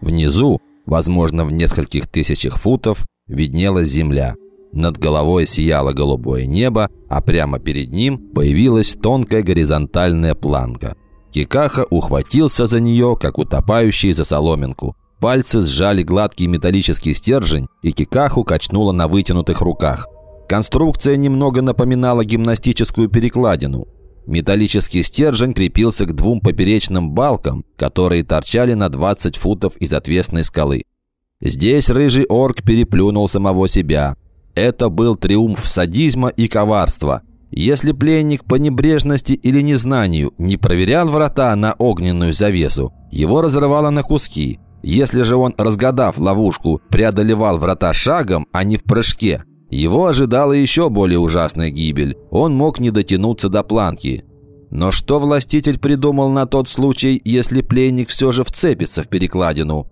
Внизу, возможно, в нескольких тысячах футов, виднелась земля. Над головой сияло голубое небо, а прямо перед ним появилась тонкая горизонтальная планка. Кикаха ухватился за нее, как утопающий за соломинку. Пальцы сжали гладкий металлический стержень, и Кикаху качнуло на вытянутых руках. Конструкция немного напоминала гимнастическую перекладину. Металлический стержень крепился к двум поперечным балкам, которые торчали на 20 футов из отвесной скалы. Здесь рыжий орк переплюнул самого себя. Это был триумф садизма и коварства. Если пленник по небрежности или незнанию не проверял врата на огненную завесу, его разрывало на куски. Если же он, разгадав ловушку, преодолевал врата шагом, а не в прыжке, его ожидала еще более ужасная гибель. Он мог не дотянуться до планки. Но что властитель придумал на тот случай, если пленник все же вцепится в перекладину?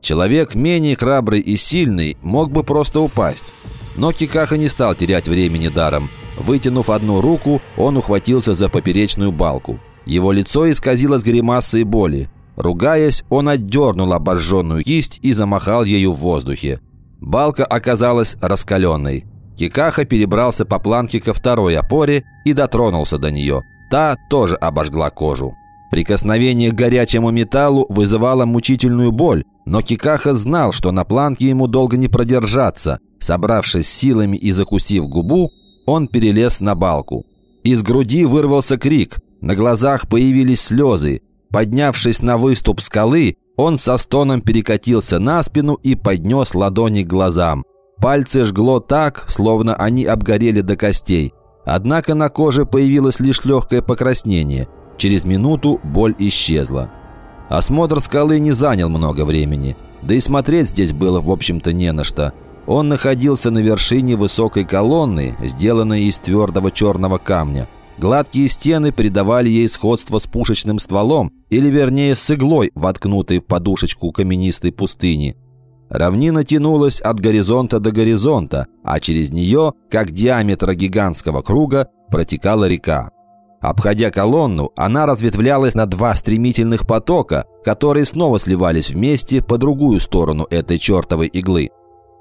Человек менее храбрый и сильный мог бы просто упасть. Но Кикаха не стал терять времени даром. Вытянув одну руку, он ухватился за поперечную балку. Его лицо исказилось гримасой боли. Ругаясь, он отдернул обожженную кисть и замахал ею в воздухе. Балка оказалась раскаленной. Кикаха перебрался по планке ко второй опоре и дотронулся до нее. Та тоже обожгла кожу. Прикосновение к горячему металлу вызывало мучительную боль, но Кикаха знал, что на планке ему долго не продержаться. Собравшись силами и закусив губу, он перелез на балку. Из груди вырвался крик, на глазах появились слезы. Поднявшись на выступ скалы, он со стоном перекатился на спину и поднес ладони к глазам. Пальцы жгло так, словно они обгорели до костей. Однако на коже появилось лишь легкое покраснение. Через минуту боль исчезла. Осмотр скалы не занял много времени. Да и смотреть здесь было, в общем-то, не на что. Он находился на вершине высокой колонны, сделанной из твердого черного камня. Гладкие стены придавали ей сходство с пушечным стволом, или вернее с иглой, воткнутой в подушечку каменистой пустыни. Равнина тянулась от горизонта до горизонта, а через нее, как диаметра гигантского круга, протекала река. Обходя колонну, она разветвлялась на два стремительных потока, которые снова сливались вместе по другую сторону этой чертовой иглы.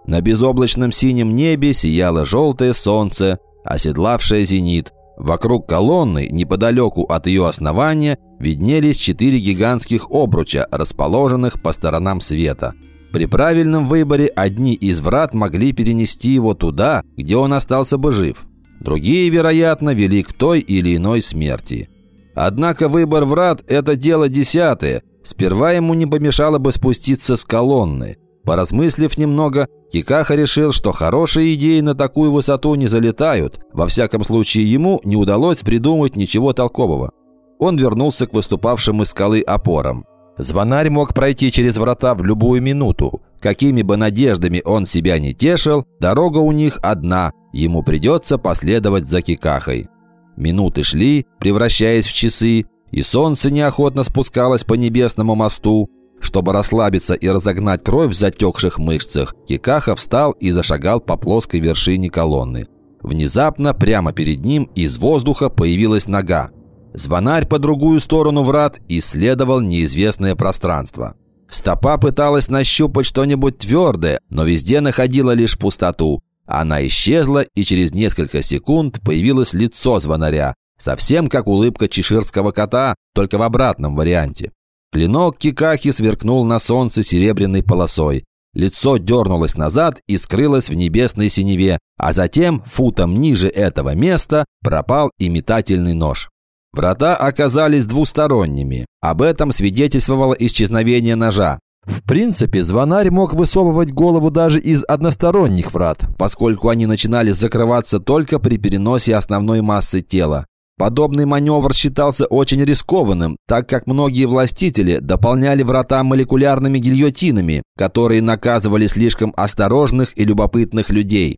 На безоблачном синем небе сияло желтое солнце, оседлавшее зенит. Вокруг колонны, неподалеку от ее основания, виднелись четыре гигантских обруча, расположенных по сторонам света. При правильном выборе одни из врат могли перенести его туда, где он остался бы жив. Другие, вероятно, вели к той или иной смерти. Однако выбор врат – это дело десятое. Сперва ему не помешало бы спуститься с колонны. Поразмыслив немного, Кикаха решил, что хорошие идеи на такую высоту не залетают. Во всяком случае, ему не удалось придумать ничего толкового. Он вернулся к выступавшим из скалы опорам. Звонарь мог пройти через врата в любую минуту. Какими бы надеждами он себя не тешил, дорога у них одна, ему придется последовать за Кикахой. Минуты шли, превращаясь в часы, и солнце неохотно спускалось по небесному мосту. Чтобы расслабиться и разогнать кровь в затекших мышцах, Кикаха встал и зашагал по плоской вершине колонны. Внезапно, прямо перед ним, из воздуха появилась нога. Звонарь по другую сторону врат исследовал неизвестное пространство. Стопа пыталась нащупать что-нибудь твердое, но везде находила лишь пустоту. Она исчезла, и через несколько секунд появилось лицо звонаря, совсем как улыбка чеширского кота, только в обратном варианте. Клинок Кикахи сверкнул на солнце серебряной полосой. Лицо дернулось назад и скрылось в небесной синеве, а затем, футом ниже этого места, пропал и метательный нож. Врата оказались двусторонними. Об этом свидетельствовало исчезновение ножа. В принципе, звонарь мог высовывать голову даже из односторонних врат, поскольку они начинали закрываться только при переносе основной массы тела. Подобный маневр считался очень рискованным, так как многие властители дополняли врата молекулярными гильотинами, которые наказывали слишком осторожных и любопытных людей.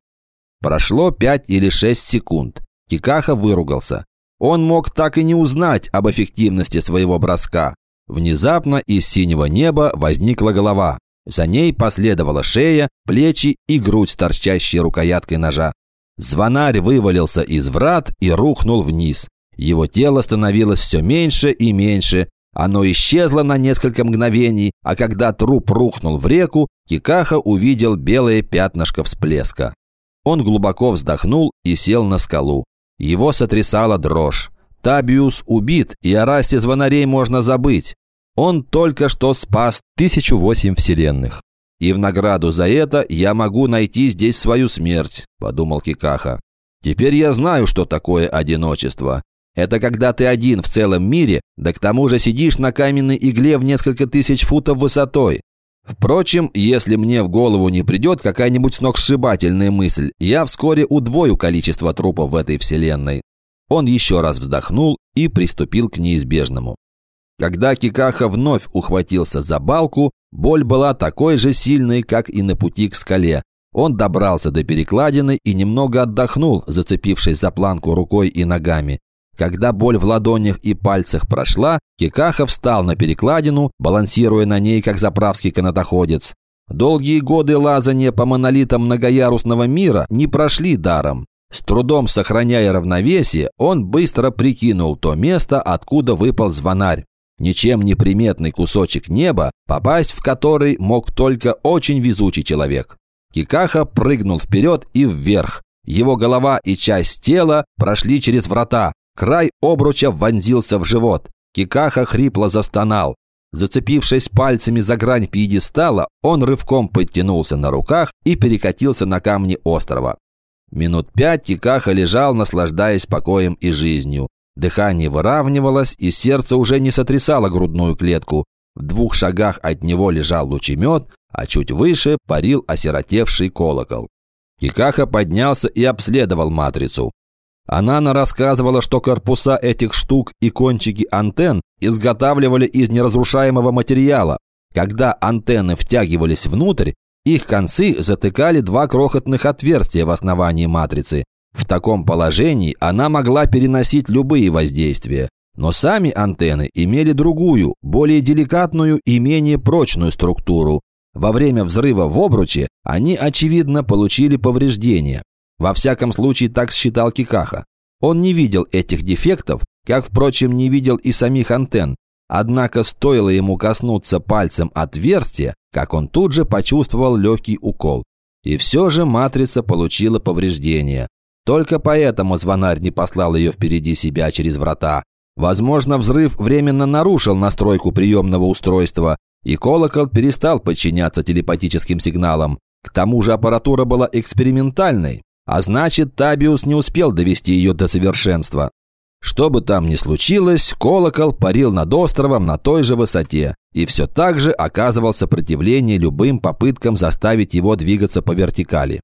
Прошло 5 или 6 секунд. Кикаха выругался. Он мог так и не узнать об эффективности своего броска. Внезапно из синего неба возникла голова. За ней последовала шея, плечи и грудь, торчащие рукояткой ножа. Звонарь вывалился из врат и рухнул вниз. Его тело становилось все меньше и меньше, Оно исчезло на несколько мгновений, а когда труп рухнул в реку, Кикаха увидел белое пятнышко всплеска. Он глубоко вздохнул и сел на скалу. Его сотрясала дрожь. Табиус убит, и о расе звонарей можно забыть. Он только что спас тысячу восемь вселенных. И в награду за это я могу найти здесь свою смерть», – подумал Кикаха. «Теперь я знаю, что такое одиночество. Это когда ты один в целом мире, да к тому же сидишь на каменной игле в несколько тысяч футов высотой. Впрочем, если мне в голову не придет какая-нибудь сногсшибательная мысль, я вскоре удвою количество трупов в этой вселенной». Он еще раз вздохнул и приступил к неизбежному. Когда Кикаха вновь ухватился за балку, боль была такой же сильной, как и на пути к скале. Он добрался до перекладины и немного отдохнул, зацепившись за планку рукой и ногами. Когда боль в ладонях и пальцах прошла, Кикаха встал на перекладину, балансируя на ней, как заправский канатоходец. Долгие годы лазания по монолитам многоярусного мира не прошли даром. С трудом сохраняя равновесие, он быстро прикинул то место, откуда выпал звонарь ничем не приметный кусочек неба, попасть в который мог только очень везучий человек. Кикаха прыгнул вперед и вверх. Его голова и часть тела прошли через врата. Край обруча вонзился в живот. Кикаха хрипло застонал. Зацепившись пальцами за грань пьедестала, он рывком подтянулся на руках и перекатился на камни острова. Минут пять Кикаха лежал, наслаждаясь покоем и жизнью. Дыхание выравнивалось, и сердце уже не сотрясало грудную клетку. В двух шагах от него лежал лучемет, а чуть выше парил осиротевший колокол. Кикаха поднялся и обследовал матрицу. Анана рассказывала, что корпуса этих штук и кончики антенн изготавливали из неразрушаемого материала. Когда антенны втягивались внутрь, их концы затыкали два крохотных отверстия в основании матрицы. В таком положении она могла переносить любые воздействия. Но сами антенны имели другую, более деликатную и менее прочную структуру. Во время взрыва в обруче они, очевидно, получили повреждения. Во всяком случае, так считал Кикаха. Он не видел этих дефектов, как, впрочем, не видел и самих антенн. Однако стоило ему коснуться пальцем отверстия, как он тут же почувствовал легкий укол. И все же матрица получила повреждения. Только поэтому звонарь не послал ее впереди себя через врата. Возможно, взрыв временно нарушил настройку приемного устройства, и колокол перестал подчиняться телепатическим сигналам. К тому же аппаратура была экспериментальной, а значит, Табиус не успел довести ее до совершенства. Что бы там ни случилось, колокол парил над островом на той же высоте и все так же оказывал сопротивление любым попыткам заставить его двигаться по вертикали.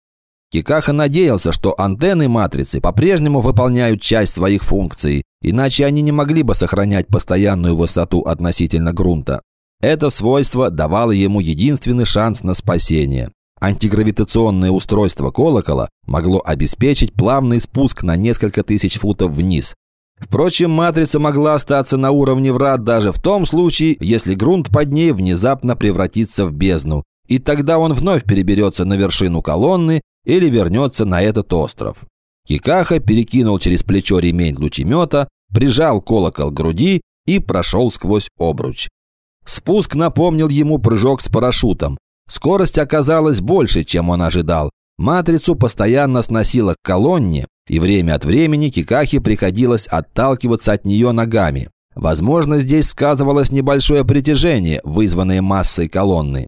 Кикаха надеялся, что антенны матрицы по-прежнему выполняют часть своих функций, иначе они не могли бы сохранять постоянную высоту относительно грунта. Это свойство давало ему единственный шанс на спасение. Антигравитационное устройство колокола могло обеспечить плавный спуск на несколько тысяч футов вниз. Впрочем, матрица могла остаться на уровне врат даже в том случае, если грунт под ней внезапно превратится в бездну, и тогда он вновь переберется на вершину колонны или вернется на этот остров. Кикаха перекинул через плечо ремень лучемета, прижал колокол к груди и прошел сквозь обруч. Спуск напомнил ему прыжок с парашютом. Скорость оказалась больше, чем он ожидал. Матрицу постоянно сносило к колонне, и время от времени Кикахе приходилось отталкиваться от нее ногами. Возможно, здесь сказывалось небольшое притяжение, вызванное массой колонны.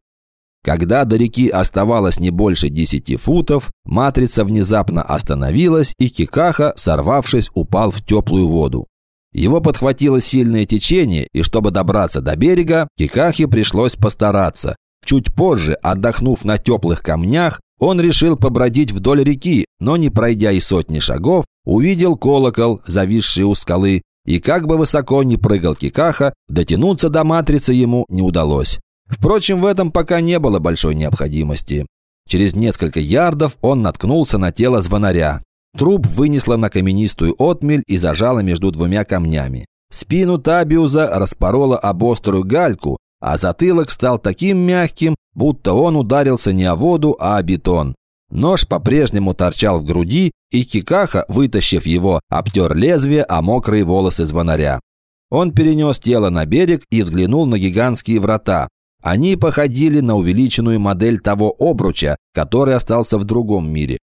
Когда до реки оставалось не больше 10 футов, матрица внезапно остановилась, и Кикаха, сорвавшись, упал в теплую воду. Его подхватило сильное течение, и чтобы добраться до берега, Кикахе пришлось постараться. Чуть позже, отдохнув на теплых камнях, он решил побродить вдоль реки, но не пройдя и сотни шагов, увидел колокол, зависший у скалы, и как бы высоко ни прыгал Кикаха, дотянуться до матрицы ему не удалось. Впрочем, в этом пока не было большой необходимости. Через несколько ярдов он наткнулся на тело звонаря. Труп вынесло на каменистую отмель и зажало между двумя камнями. Спину Табиуза распорола об острую гальку, а затылок стал таким мягким, будто он ударился не о воду, а о бетон. Нож по-прежнему торчал в груди, и Кикаха, вытащив его, обтер лезвие о мокрые волосы звонаря. Он перенес тело на берег и взглянул на гигантские врата. Они походили на увеличенную модель того обруча, который остался в другом мире.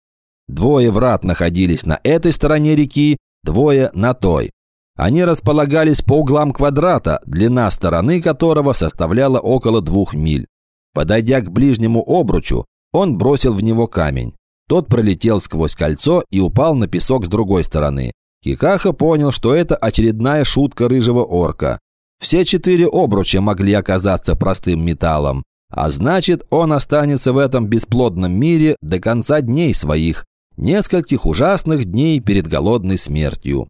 Двое врат находились на этой стороне реки, двое на той. Они располагались по углам квадрата, длина стороны которого составляла около двух миль. Подойдя к ближнему обручу, он бросил в него камень. Тот пролетел сквозь кольцо и упал на песок с другой стороны. Кикаха понял, что это очередная шутка рыжего орка. Все четыре обруча могли оказаться простым металлом, а значит, он останется в этом бесплодном мире до конца дней своих, нескольких ужасных дней перед голодной смертью.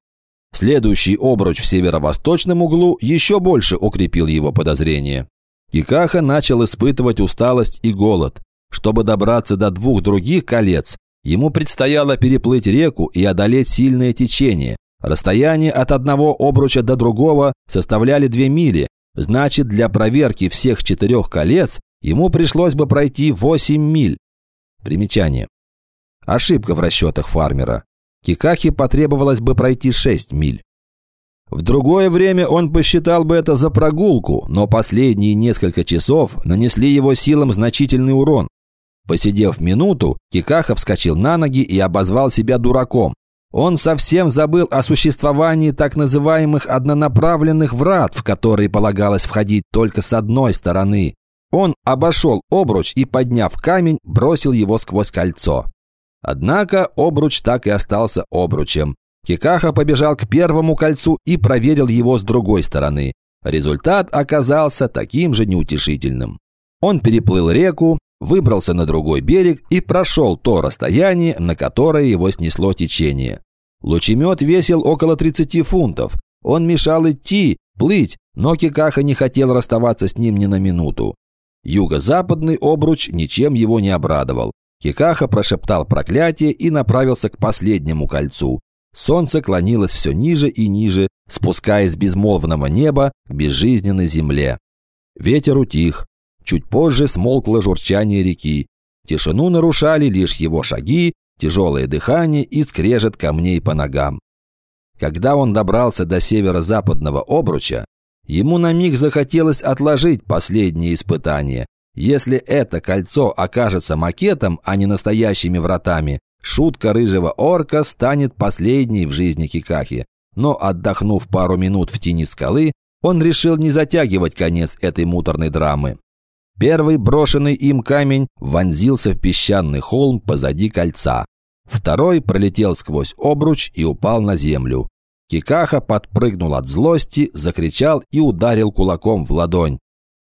Следующий обруч в северо-восточном углу еще больше укрепил его подозрение. Кикаха начал испытывать усталость и голод. Чтобы добраться до двух других колец, ему предстояло переплыть реку и одолеть сильное течение. Расстояние от одного обруча до другого составляли две мили, значит, для проверки всех четырех колец ему пришлось бы пройти 8 миль. Примечание. Ошибка в расчетах фармера. Кикахе потребовалось бы пройти 6 миль. В другое время он посчитал бы это за прогулку, но последние несколько часов нанесли его силам значительный урон. Посидев минуту, Кикаха вскочил на ноги и обозвал себя дураком. Он совсем забыл о существовании так называемых однонаправленных врат, в которые полагалось входить только с одной стороны. Он обошел обруч и, подняв камень, бросил его сквозь кольцо. Однако обруч так и остался обручем. Кикаха побежал к первому кольцу и проверил его с другой стороны. Результат оказался таким же неутешительным. Он переплыл реку, выбрался на другой берег и прошел то расстояние, на которое его снесло течение. Лучемет весил около 30 фунтов. Он мешал идти, плыть, но Кикаха не хотел расставаться с ним ни на минуту. Юго-западный обруч ничем его не обрадовал. Кикаха прошептал проклятие и направился к последнему кольцу. Солнце клонилось все ниже и ниже, спускаясь с безмолвного неба к безжизненной земле. Ветер утих. Чуть позже смолкло журчание реки. Тишину нарушали лишь его шаги, тяжелое дыхание и скрежет камней по ногам. Когда он добрался до северо-западного обруча, ему на миг захотелось отложить последнее испытание, если это кольцо окажется макетом, а не настоящими вратами, шутка рыжего орка станет последней в жизни Кикахи. Но отдохнув пару минут в тени скалы, он решил не затягивать конец этой муторной драмы. Первый брошенный им камень вонзился в песчаный холм позади кольца. Второй пролетел сквозь обруч и упал на землю. Кикаха подпрыгнул от злости, закричал и ударил кулаком в ладонь.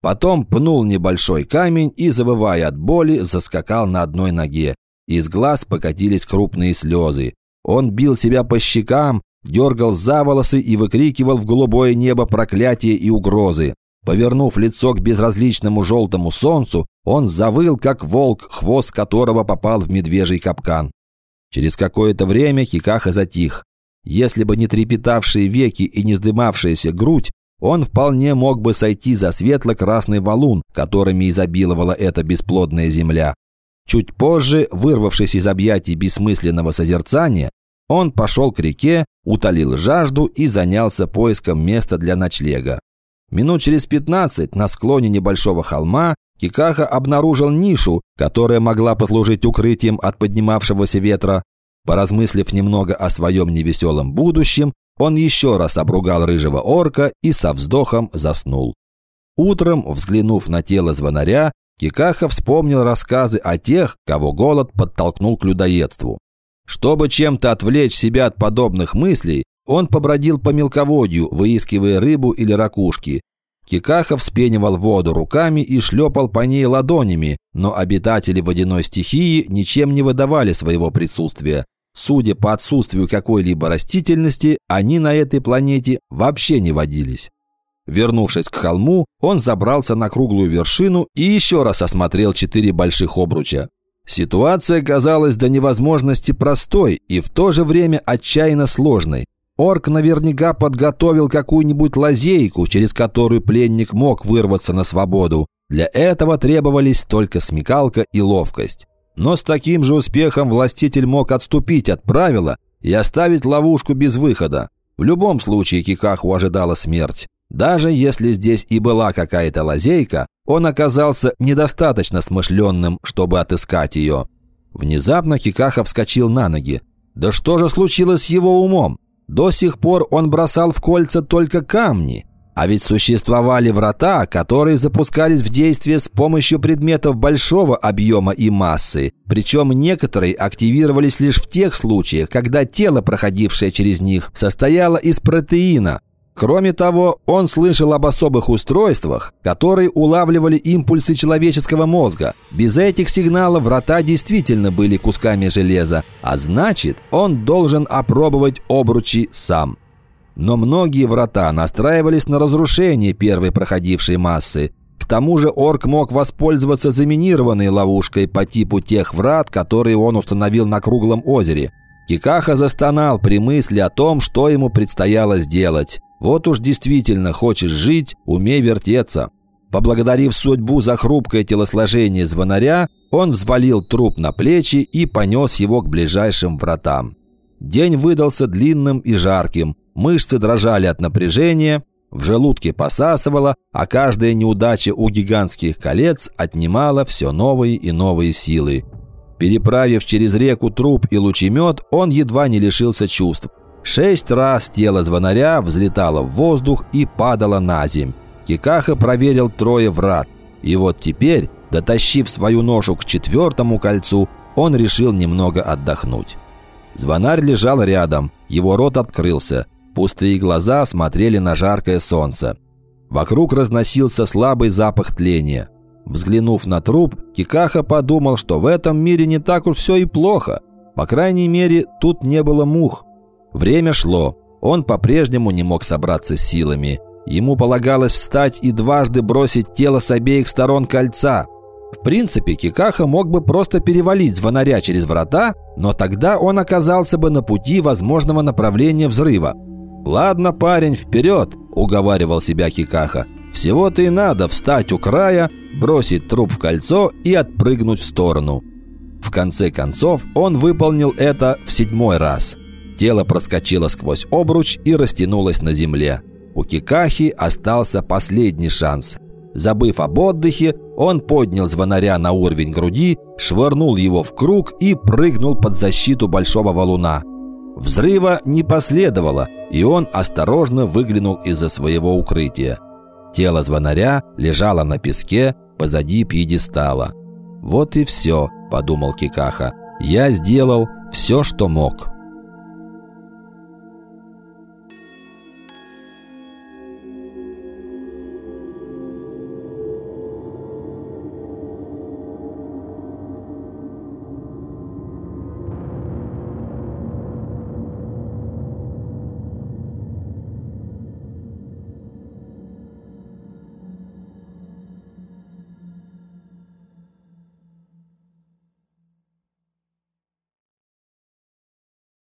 Потом пнул небольшой камень и, завывая от боли, заскакал на одной ноге. Из глаз покатились крупные слезы. Он бил себя по щекам, дергал за волосы и выкрикивал в голубое небо проклятия и угрозы. Повернув лицо к безразличному желтому солнцу, он завыл, как волк, хвост которого попал в медвежий капкан. Через какое-то время Хикаха затих. Если бы не трепетавшие веки и не вздымавшаяся грудь, он вполне мог бы сойти за светло-красный валун, которыми изобиловала эта бесплодная земля. Чуть позже, вырвавшись из объятий бессмысленного созерцания, он пошел к реке, утолил жажду и занялся поиском места для ночлега. Минут через 15 на склоне небольшого холма Кикаха обнаружил нишу, которая могла послужить укрытием от поднимавшегося ветра. Поразмыслив немного о своем невеселом будущем, он еще раз обругал рыжего орка и со вздохом заснул. Утром, взглянув на тело звонаря, Кикаха вспомнил рассказы о тех, кого голод подтолкнул к людоедству. Чтобы чем-то отвлечь себя от подобных мыслей, он побродил по мелководью, выискивая рыбу или ракушки. Кикаха вспенивал воду руками и шлепал по ней ладонями, но обитатели водяной стихии ничем не выдавали своего присутствия. Судя по отсутствию какой-либо растительности, они на этой планете вообще не водились. Вернувшись к холму, он забрался на круглую вершину и еще раз осмотрел четыре больших обруча. Ситуация казалась до невозможности простой и в то же время отчаянно сложной. Орк наверняка подготовил какую-нибудь лазейку, через которую пленник мог вырваться на свободу. Для этого требовались только смекалка и ловкость. Но с таким же успехом властитель мог отступить от правила и оставить ловушку без выхода. В любом случае Кикаху ожидала смерть. Даже если здесь и была какая-то лазейка, он оказался недостаточно смышленным, чтобы отыскать ее. Внезапно Кикаха вскочил на ноги. Да что же случилось с его умом? До сих пор он бросал в кольца только камни. А ведь существовали врата, которые запускались в действие с помощью предметов большого объема и массы. Причем некоторые активировались лишь в тех случаях, когда тело, проходившее через них, состояло из протеина, Кроме того, он слышал об особых устройствах, которые улавливали импульсы человеческого мозга. Без этих сигналов врата действительно были кусками железа, а значит, он должен опробовать обручи сам. Но многие врата настраивались на разрушение первой проходившей массы. К тому же орк мог воспользоваться заминированной ловушкой по типу тех врат, которые он установил на круглом озере. Кикаха застонал при мысли о том, что ему предстояло сделать. Вот уж действительно хочешь жить, умей вертеться. Поблагодарив судьбу за хрупкое телосложение звонаря, он взвалил труп на плечи и понес его к ближайшим вратам. День выдался длинным и жарким, мышцы дрожали от напряжения, в желудке посасывало, а каждая неудача у гигантских колец отнимала все новые и новые силы. Переправив через реку труп и лучемет, он едва не лишился чувств. Шесть раз тело звонаря взлетало в воздух и падало на земь. Кикаха проверил трое врат. И вот теперь, дотащив свою ношу к четвертому кольцу, он решил немного отдохнуть. Звонарь лежал рядом, его рот открылся. Пустые глаза смотрели на жаркое солнце. Вокруг разносился слабый запах тления. Взглянув на труп, Кикаха подумал, что в этом мире не так уж все и плохо. По крайней мере, тут не было мух. Время шло. Он по-прежнему не мог собраться силами. Ему полагалось встать и дважды бросить тело с обеих сторон кольца. В принципе, Кикаха мог бы просто перевалить звонаря через врата, но тогда он оказался бы на пути возможного направления взрыва. «Ладно, парень, вперед!» – уговаривал себя Кикаха. «Всего-то и надо встать у края, бросить труп в кольцо и отпрыгнуть в сторону». В конце концов, он выполнил это в седьмой раз – Тело проскочило сквозь обруч и растянулось на земле. У Кикахи остался последний шанс. Забыв об отдыхе, он поднял звонаря на уровень груди, швырнул его в круг и прыгнул под защиту большого валуна. Взрыва не последовало, и он осторожно выглянул из-за своего укрытия. Тело звонаря лежало на песке позади пьедестала. «Вот и все», – подумал Кикаха. «Я сделал все, что мог».